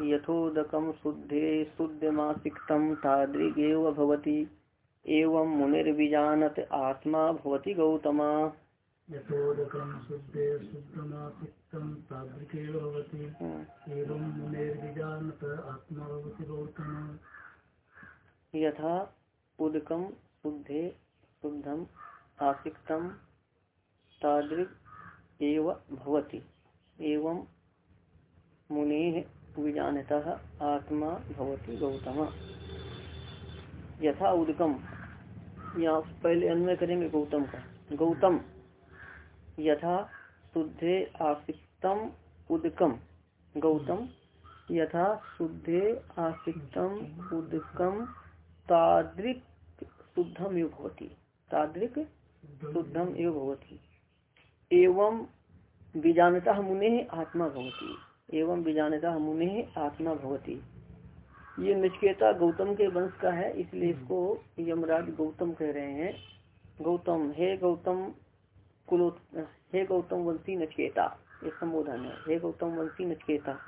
यथोदकम शुद्धे शुद्धमासिक्तम तादृगेव भवति। एवं मुनिर्विजानत आत्मा भवति गौतमा। यथोदकं शुद्धे शुद्धमासिक्तं तादृगेव भवति। एवं मुनिर्विजानत आत्मा भवति गौतमा। यथा उदकम शुद्धे शुद्धम आसिक्तम तादृग एव भवति। एवं मुनि विजानतः आत्मा भवति गौतम। यथा उदकम। यहाँ पहले अन्वय करेंगे गौतम का। गौतम, यथा शुद्धे आसिक्तम उदकम। गौतम, यथा शुद्धे आसिक्तम उदकम तादृक शुद्धम युग होती तादृक शुद्धम एव भवती। एवं बीजानता मुने आत्मा भवती। एवं बीजानता मुने आत्मा भवती। ये नचकेता गौतम के वंश का है, इसलिए इसको यमराज गौतम कह रहे हैं। गौतम, हे गौतम कुलो, हे गौतम वंशी नचकेता ये संबोधन है। हे गौतम वंशी नचकेता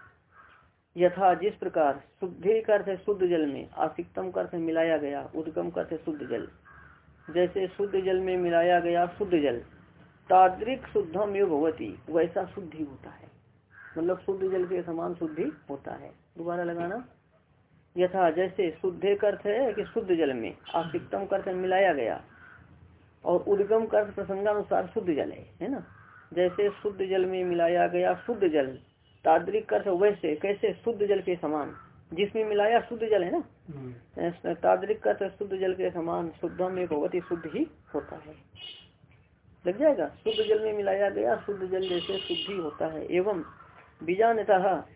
यथा जिस प्रकार शुद्धि करते शुद्ध जल में, आसिकतम करते मिलाया गया, उद्गम करते शुद्ध जल। जैसे शुद्ध जल में मिलाया गया शुद्ध जल ताद्रिक शुद्धम योग भगवती वैसा शुद्धि होता है। मतलब शुद्ध जल के समान शुद्धि होता है। दोबारा लगाना। यथा जैसे शुद्धे अर्थ है कि शुद्ध जल में आसिकतम करते मिलाया गया और उद्गम कर प्रसंगानुसार शुद्ध जल है है ना? जैसे शुद्ध जल में मिलाया गया शुद्ध जल ताद्रिक कर वैसे कैसे शुद्ध जल के समान जिसमें मिलाया शुद्ध जल है ना? हम्म। ताद्रिक कर शुद्ध जल के समान शुद्धम एक बहुत ही शुद्ध ही होता है। लग जाएगा? शुद्ध जल में मिलाया गया शुद्ध जल जैसे शुद्धि होता है एवं बीजानता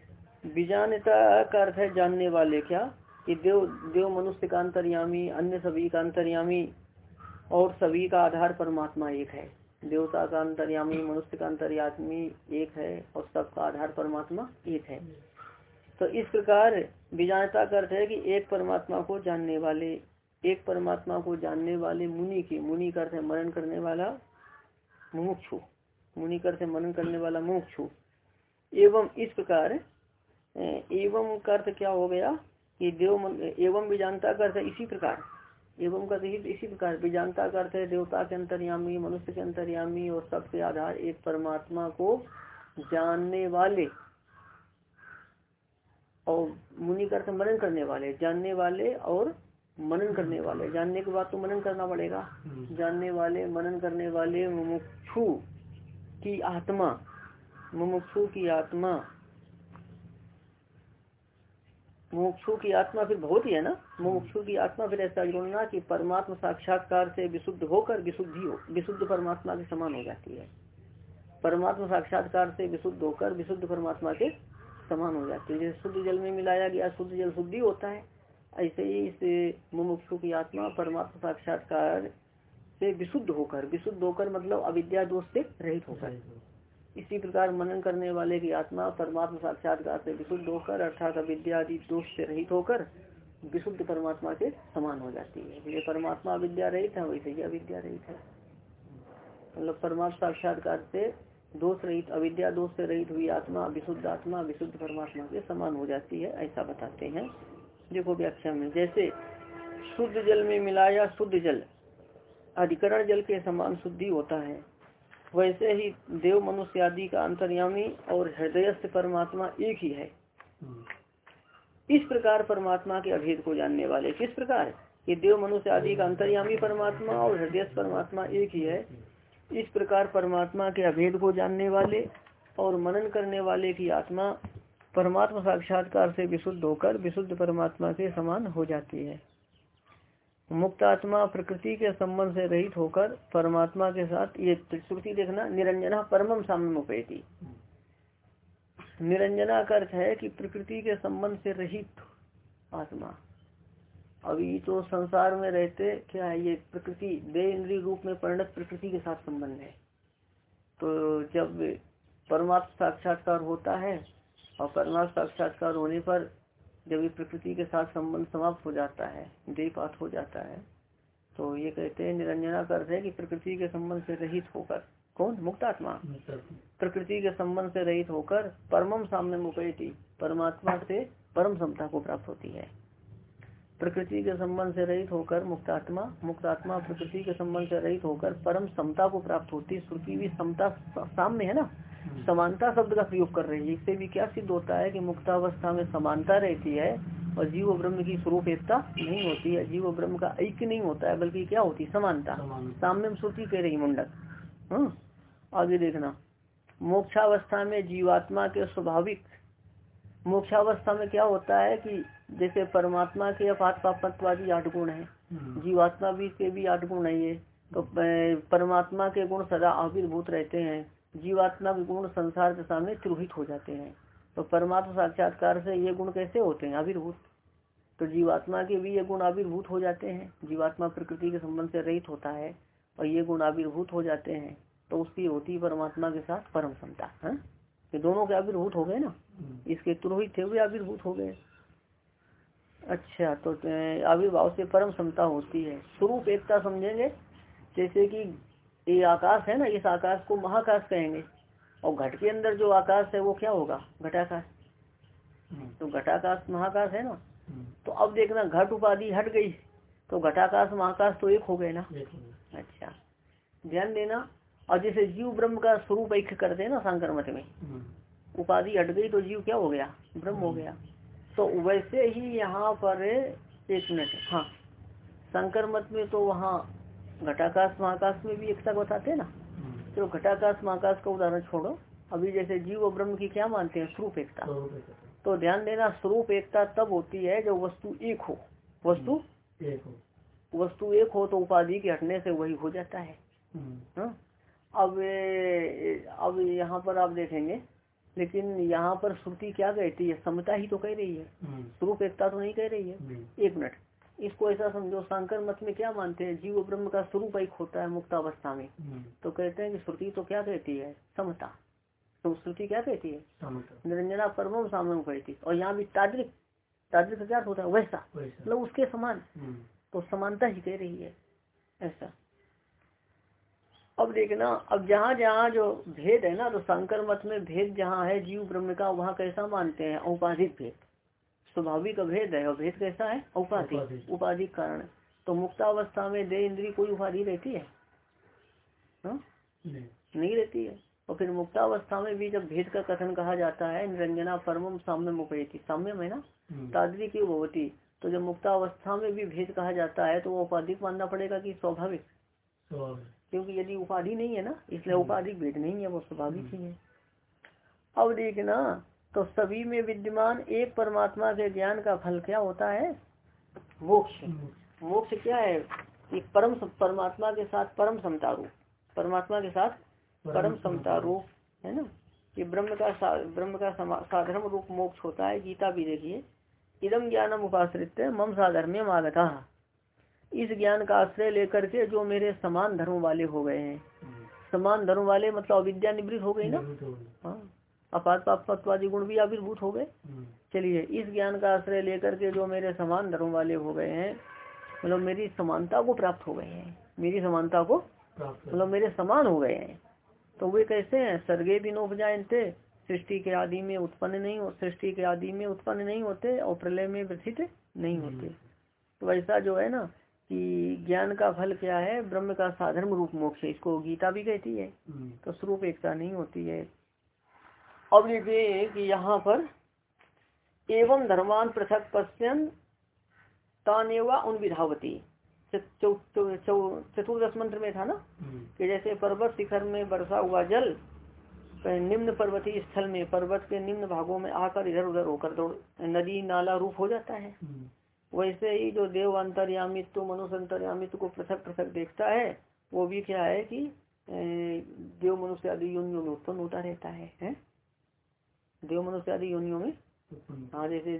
बीजानता का अर्थ है जानने वाले, क्या? कि देव देव मनुष्य का अंतर्यामी, अन्य सभी का अंतर्यामी, और सभी का आधार परमात्मा एक है। देवता का अंतर्यामी, मनुष्य का अंतर्यामी एक है, और सबका आधार परमात्मा एक है। तो इस प्रकार बीजानता का अर्थ है कि एक परमात्मा को जानने वाले, एक परमात्मा को जानने वाले मुनि की, मुनि का अर्थ है मरण करने वाला मुमुक्षु। मुनि का अर्थ है मनन करने वाला मुमुक्षु। एवं इस प्रकार एवं का अर्थ क्या हो गया कि देव एवं बीजानता का अर्थ इसी प्रकार एवं का इसी प्रकार बीजानता का अर्थ है देवता के अंतर्यामी मनुष्य के अंतर्यामी और सबके आधार एक परमात्मा को जानने वाले और मुनि का अर्थ मनन करने वाले जानने वाले और मनन करने वाले जानने के बाद तो मनन करना पड़ेगा हम्म। जानने वाले मनन करने वाले मुमुक्षु की आत्मा मुमुक्षु की आत्मा। मुमुक्षु की आत्मा फिर बहुत ही है ना? मुमुक्षु की आत्मा फिर ऐसा जोड़ना कि परमात्मा साक्षात्कार से विशुद्ध होकर विशुद्धि हो, विशुद्ध परमात्मा के समान हो जाती है। परमात्मा साक्षात्कार से विशुद्ध होकर विशुद्ध परमात्मा के समान हो जाती है। जैसे शुद्ध जल में मिलाया गया, शुद्ध जल शुद्धि होता है, ऐसे ही इस मुमुक्षु की आत्मा परमात्मा साक्षात्कार से विशुद्ध होकर विशुद्ध होकर मतलब अविद्या दोष से रहित होकर। इसी प्रकार मनन करने वाले की आत्मा परमात्मा साक्षात्कार से विशुद्ध होकर, अर्थात अविद्या आदि दोष से रहित होकर विशुद्ध परमात्मा के समान हो जाती है। ये परमात्मा अविद्या रहित है, वैसे ही अविद्या रहित है। मतलब परमात्मा साक्षात्कार से दोष रहित, अविद्या दोष से रहित हुई आत्मा, विशुद्ध आत्मा, विशुद्ध परमात्मा के समान हो जाती है, ऐसा बताते हैं। देखो व्याख्या में, जैसे शुद्ध जल में मिलाया शुद्ध जल, अधिकरण जल के समान शुद्धि होता है। वैसे ही देव मनुष्य आदि का अंतर्यामी और हृदयस्थ परमात्मा एक ही है। इस प्रकार परमात्मा के अभेद को जानने वाले किस प्रकार? ये देव मनुष्य आदि का अंतर्यामी परमात्मा और हृदय परमात्मा एक ही है। इस प्रकार परमात्मा के अभेद को जानने वाले और मनन करने वाले की आत्मा परमात्मा साक्षात्कार से विशुद्ध होकर विशुद्ध परमात्मा के समान हो जाती है। मुक्त आत्मा प्रकृति के संबंध से रहित होकर परमात्मा के साथ ये श्रुति देखना निरंजना परमम साम्यमुपेती। निरंजना का अर्थ है कि प्रकृति के संबंध से रहित आत्मा। अभी तो संसार में रहते, क्या है ये प्रकृति दे इंद्रिय रूप में परिणत प्रकृति के साथ संबंध है? तो जब परमात्मा साक्षात्कार होता है और परमात्मा साक्षात्कार होने पर जब ये प्रकृति के साथ संबंध समाप्त हो जाता है देहपात हो जाता है तो ये कहते हैं निरंजना अर्थ है कि प्रकृति के संबंध से रहित होकर कौन? मुक्तात्मा प्रकृति के संबंध से रहित होकर परमम साम्य मुपैती परमात्मा से परम समता को प्राप्त होती है। प्रकृति के संबंध से रहित होकर मुक्तात्मा मुक्तात्मा प्रकृति के संबंध से रहित होकर परम समता को प्राप्त होती श्रुति भी समता सामने है ना? समानता शब्द का प्रयोग कर रही है। इससे भी क्या सिद्ध होता है कि मुक्तावस्था में समानता रहती है और जीव ब्रह्म की स्वरूप एकता नहीं होती है। जीव ब्रह्म का ऐक्य नहीं होता है बल्कि क्या होती है? समानता। साम्य श्रुति कह रही मुंडक। हम्म आगे देखना। मोक्षावस्था में जीवात्मा के स्वाभाविक मोक्षावस्था में क्या होता है कि जैसे परमात्मा के अपात पापत्वादी आठ गुण है। जीवात्मा भी के भी आठ गुण है ये। तो परमात्मा के गुण सदा आविर्भूत रहते हैं। जीवात्मा के गुण संसार के सामने त्रोहित हो जाते हैं। तो परमात्मा साक्षात्कार से ये गुण कैसे होते हैं? आविर्भूत। तो जीवात्मा के भी ये गुण आविर्भूत हो जाते हैं। जीवात्मा प्रकृति के संबंध से रहित होता है और ये गुण आविर्भूत हो जाते हैं। तो उसकी होती परमात्मा के साथ परम समता है? ये दोनों के आविर्भूत हो गए ना? इसके तुरोहित थे हुए आविर्भूत हो गए। अच्छा तो आविर्भाव से परम समता होती है। स्वरूप एकता समझेंगे, जैसे कि ये आकाश है ना इस आकाश को महाकाश कहेंगे। और घट के अंदर जो आकाश है वो क्या होगा? घटाकाश। तो घटाकाश महाकाश है ना। तो अब देखना घट उपाधि हट गई। तो घटाकाश महाकाश तो एक हो गए ना। अच्छा। ध्यान देना और जैसे जीव ब्रह्म का स्वरूप ऐक्य करते हैं ना शंकर मत में उपाधि हट गई तो जीव क्या हो गया? ब्रह्म हो गया। तो वैसे ही यहाँ पर एक मिनट। हाँ। शंकर मत में तो वहाँ घटाकाश महाकाश में भी एकता बताते ना। तो घटाकाश महाकाश का उदाहरण छोड़ो। अभी जैसे जीव और ब्रह्म की क्या मानते हैं? स्वरूप एकता। तो ध्यान देना स्वरूप एकता तब होती है जब वस्तु एक हो। वस्तु एक हो। वस्तु एक हो तो उपाधि के हटने से वही हो जाता है। हा? अब अब यहाँ पर आप देखेंगे लेकिन यहाँ पर श्रुति क्या कहती है? समता ही तो कह रही है। स्वरूप एकता तो नहीं कह रही है। एक मिनट। इसको ऐसा समझो शंकर मत में क्या मानते हैं? जीव ब्रह्म का स्वरूप एक होता है मुक्तावस्था में। तो कहते हैं कि श्रुति तो क्या कहती है? समता। तो श्रुति क्या कहती है? निरंजना परम सामने कहती और यहाँ भी ताद्रिक ताद्रिक क्या होता है? वैसा। मतलब उसके समान। तो समानता ही कह रही है। ऐसा। अब देखना अब जहाँ जहाँ जो भेद है ना तो शंकर मत में भेद जहाँ है जीव ब्रह्म का वहाँ कैसा मानते हैं? औपाधिक भेद। स्वाभाविक अभेद है। और भेद कैसा है? औपाधिक उपाधिक कारण। तो मुक्तावस्था में दे इंद्री कोई उपाधि रहती है? हा? नहीं।, नहीं रहती है। और फिर मुक्तावस्था में भी जब भेद का कथन कहा जाता है निरंजना परम साम्य मुपयती साम्य है ना? हम्म। तादरी की भगवती तो जब मुक्तावस्था में भी भेद कहा जाता है तो वो उपाधिक मानना पड़ेगा कि स्वाभाविक? क्योंकि यदि उपाधि नहीं है ना इसलिए हम्म। उपाधिक भेद नहीं है वो स्वाभाविक ही है। अब देखना तो सभी में विद्यमान एक परमात्मा के ज्ञान का फल क्या होता है? मोक्ष। मोक्ष क्या है? एक परम परमात्मा के साथ परम समता रूप परमात्मा के साथ परम समता रूप है ना? ये ब्रह्म का ब्रह्म का साधारण रूप मोक्ष होता है। गीता भी देखिए। इदम ज्ञानम उपाश्रित मम साधर्म्य आगता। इस ज्ञान का आश्रय लेकर के जो मेरे समान धर्म वाले हो गए हैं। समान धर्म वाले मतलब अविद्या निवृत्त हो गई ना? हाँ। अपात पापत्वादी गुण भी आविर्भूत हो गए। चलिए इस ज्ञान का आश्रय लेकर के जो मेरे समान धर्म वाले हो गए हैं मतलब मेरी समानता को प्राप्त हो गए हैं। मेरी समानता को मतलब मेरे समान हो गए हैं। तो वे कैसे हैं? सर्गे भी नोपजायते सृष्टि के आदि में उत्पन्न नहीं हो सृष्टि के आदि में उत्पन्न नहीं होते और प्रलय में व्यथित नहीं होते। तो ऐसा जो है ना कि ज्ञान का फल क्या है? ब्रह्म का साधर्म रूप मोक्ष इसको गीता भी कहती है। हम्म। तो स्वरूप एकता नहीं होती है। अब देखिए कि यहाँ पर एवं धर्मान पृथक पश्यन तानेवा उन विधावती चतुर्दश मंत्र में था ना हम्म। कि जैसे पर्वत शिखर में बरसा हुआ जल निम्न पर्वतीय स्थल में पर्वत के निम्न भागों में आकर इधर उधर होकर दौड़ नदी नाला रूप हो जाता है हम्म। वैसे ही जो देव अंतर्यामित्व मनुष्य अंतर्यामित्व को पृथक पृथक देखता है वो भी क्या है कि देव मनुष्य आदि योनियों में उत्पन्न होता रहता है, है? देव मनुष्य आदि योनियों में? हाँ जैसे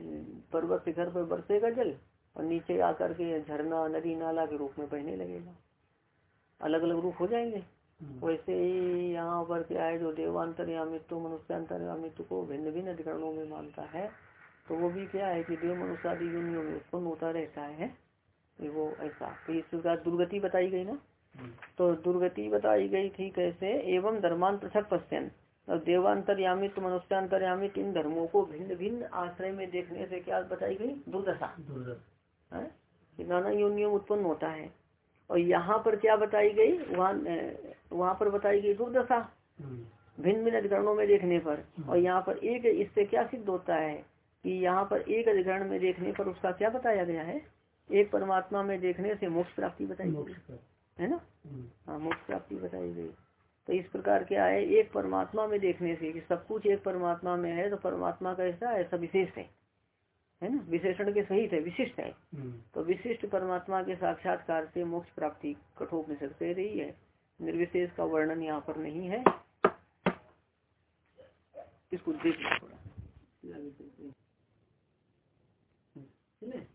पर्वत शिखर पर बरसेगा जल और नीचे आकर के झरना नदी नाला के रूप में बहने लगेगा। अलग अलग रूप हो जाएँगे। हम्म। वैसे ही यहाँ पर क्या है जो देवांतर या देवांतरयामित्व मनुष्य अंतर्यामित्व को भिन्न भिन्न अधिकरणों में मानता है तो वो भी क्या है कि देव मनुष्य आदि यूनियों में उत्पन्न होता रहता है। वो ऐसा। तो इस प्रकार दुर्गति बताई गई ना? तो दुर्गति बताई गई थी कैसे? एवं धर्मान पृथक पश्चन और देवांतरयामित मनुष्यांतरयामित इन धर्मों को भिन्न भिन्न आश्रय में देखने से क्या बताई गई? दुर्दशा। है? नाना योनियम उत्पन्न होता है। और यहाँ पर क्या बताई गई? वहाँ वहाँ पर बताई गई दुर्दशा। भिन्न भिन्न अधिकरणों में देखने पर। और यहाँ पर एक इससे क्या सिद्ध होता है कि यहाँ पर एक अधिकरण में देखने पर उसका क्या बताया गया है? एक परमात्मा में देखने से मोक्ष प्राप्ति बताई गई। है ना? हाँ मोक्ष प्राप्ति बताई गई। तो इस प्रकार क्या है एक परमात्मा में देखने से कि सब कुछ एक परमात्मा में है तो परमात्मा कैसा है सब विशेष है। है ना? विशेषण के सहित है विशिष्ट है। तो विशिष्ट परमात्मा के साक्षात्कार से मोक्ष प्राप्ति कठोर कठोपनिषद से रही है। निर्विशेष का वर्णन यहाँ पर नहीं है। इसको देख थोड़ा। चलिए।